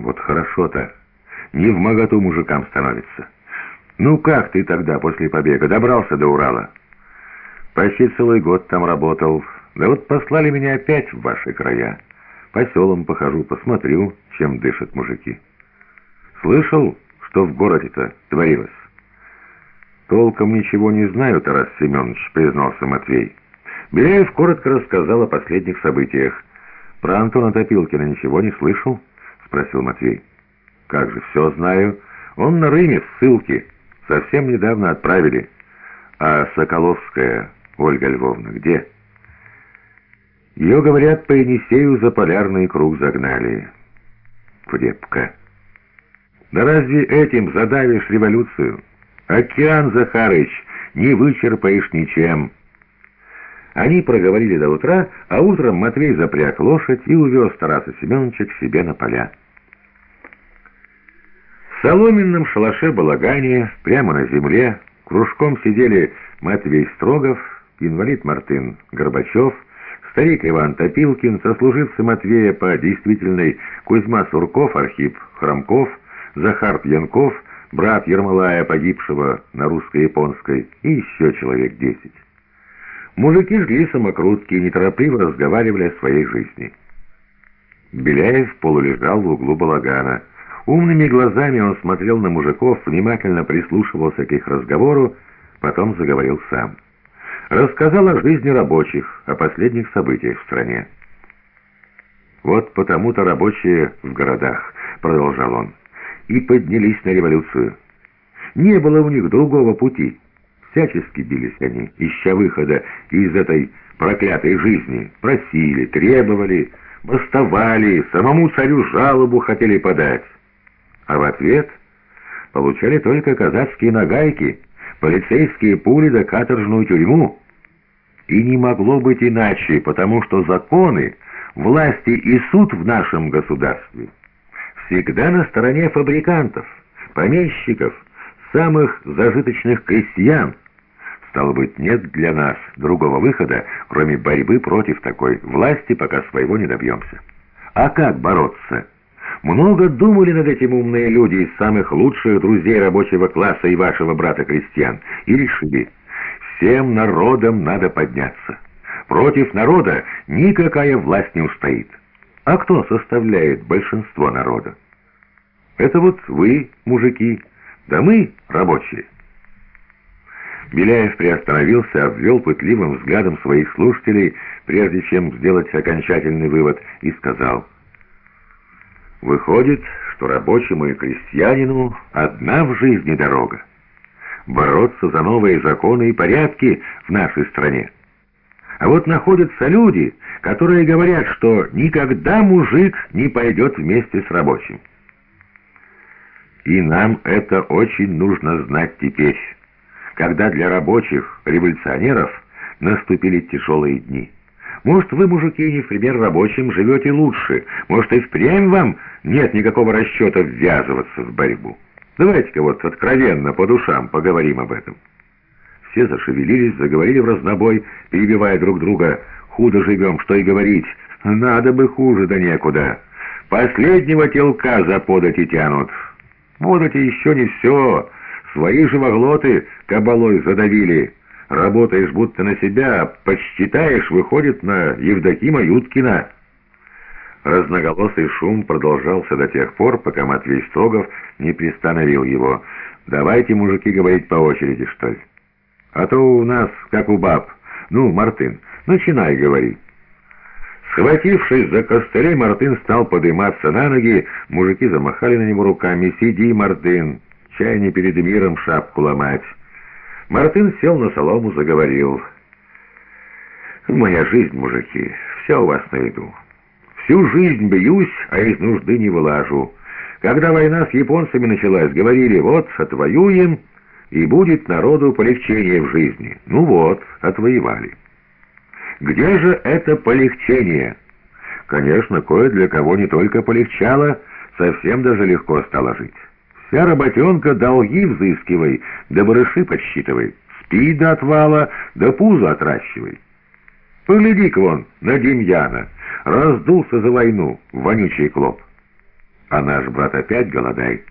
Вот хорошо-то. Не в моготу мужикам становится. Ну как ты тогда после побега добрался до Урала? Почти целый год там работал. Да вот послали меня опять в ваши края. По селам похожу, посмотрю, чем дышат мужики. Слышал, что в городе-то творилось? Толком ничего не знаю, Тарас Семенович, признался Матвей. Беляев коротко рассказал о последних событиях. Про Антона Топилкина ничего не слышал? Спросил Матвей. Как же, все знаю. Он на Рыме, в ссылке. Совсем недавно отправили. А Соколовская Ольга Львовна где? Ее, говорят, по Енисею за полярный круг загнали. Крепко. Да разве этим задавишь революцию? Океан, Захарыч, не вычерпаешь ничем. Они проговорили до утра, а утром Матвей запряг лошадь и увез Тараса Семеновича к себе на поля. В соломенном шалаше балагане, прямо на земле, кружком сидели Матвей Строгов, инвалид Мартын Горбачев, старик Иван Топилкин, сослуживцы Матвея по действительной Кузьма Сурков, Архип Хромков, Захар Пьянков, брат Ермолая, погибшего на русско-японской, и еще человек десять. Мужики жгли самокрутки и неторопливо разговаривали о своей жизни. Беляев полулежал в углу балагана. Умными глазами он смотрел на мужиков, внимательно прислушивался к их разговору, потом заговорил сам. Рассказал о жизни рабочих, о последних событиях в стране. «Вот потому-то рабочие в городах», — продолжал он, — «и поднялись на революцию. Не было у них другого пути». Всячески бились они, ища выхода из этой проклятой жизни. Просили, требовали, бастовали, самому царю жалобу хотели подать. А в ответ получали только казацкие нагайки, полицейские пули да каторжную тюрьму. И не могло быть иначе, потому что законы, власти и суд в нашем государстве всегда на стороне фабрикантов, помещиков, самых зажиточных крестьян. Стало быть, нет для нас другого выхода, кроме борьбы против такой власти, пока своего не добьемся. А как бороться? Много думали над этим умные люди из самых лучших друзей рабочего класса и вашего брата-крестьян, и решили, всем народам надо подняться. Против народа никакая власть не устоит. А кто составляет большинство народа? Это вот вы, мужики, да мы, рабочие. Беляев приостановился, обвел пытливым взглядом своих слушателей, прежде чем сделать окончательный вывод, и сказал, «Выходит, что рабочему и крестьянину одна в жизни дорога — бороться за новые законы и порядки в нашей стране. А вот находятся люди, которые говорят, что никогда мужик не пойдет вместе с рабочим. И нам это очень нужно знать теперь» когда для рабочих, революционеров, наступили тяжелые дни. Может, вы, мужики, не в пример рабочим, живете лучше. Может, и впрямь вам нет никакого расчета ввязываться в борьбу. Давайте-ка вот откровенно, по душам, поговорим об этом. Все зашевелились, заговорили в разнобой, перебивая друг друга. «Худо живем, что и говорить. Надо бы хуже, да некуда. Последнего телка за подати тянут. Эти еще не все». Свои живоглоты кабалой задавили. Работаешь будто на себя, а подсчитаешь, выходит на Евдокима Юткина. Разноголосый шум продолжался до тех пор, пока Матвей Строгов не пристановил его. «Давайте, мужики, говорить по очереди, что ли? А то у нас, как у баб. Ну, Мартын, начинай говорить». Схватившись за костылей, Мартын стал подниматься на ноги, мужики замахали на него руками. «Сиди, Мартын!» чай не перед миром шапку ломать. Мартын сел на солому, заговорил. «Моя жизнь, мужики, все у вас на виду. Всю жизнь бьюсь, а из нужды не вылажу. Когда война с японцами началась, говорили, вот, отвоюем, и будет народу полегчение в жизни. Ну вот, отвоевали. Где же это полегчение? Конечно, кое для кого не только полегчало, совсем даже легко стало жить». Вся работенка долги взыскивай, да барыши подсчитывай. Спи до отвала, да пузо отращивай. Погляди-ка вон на Демьяна. Раздулся за войну, вонючий клоп. а наш брат опять голодает.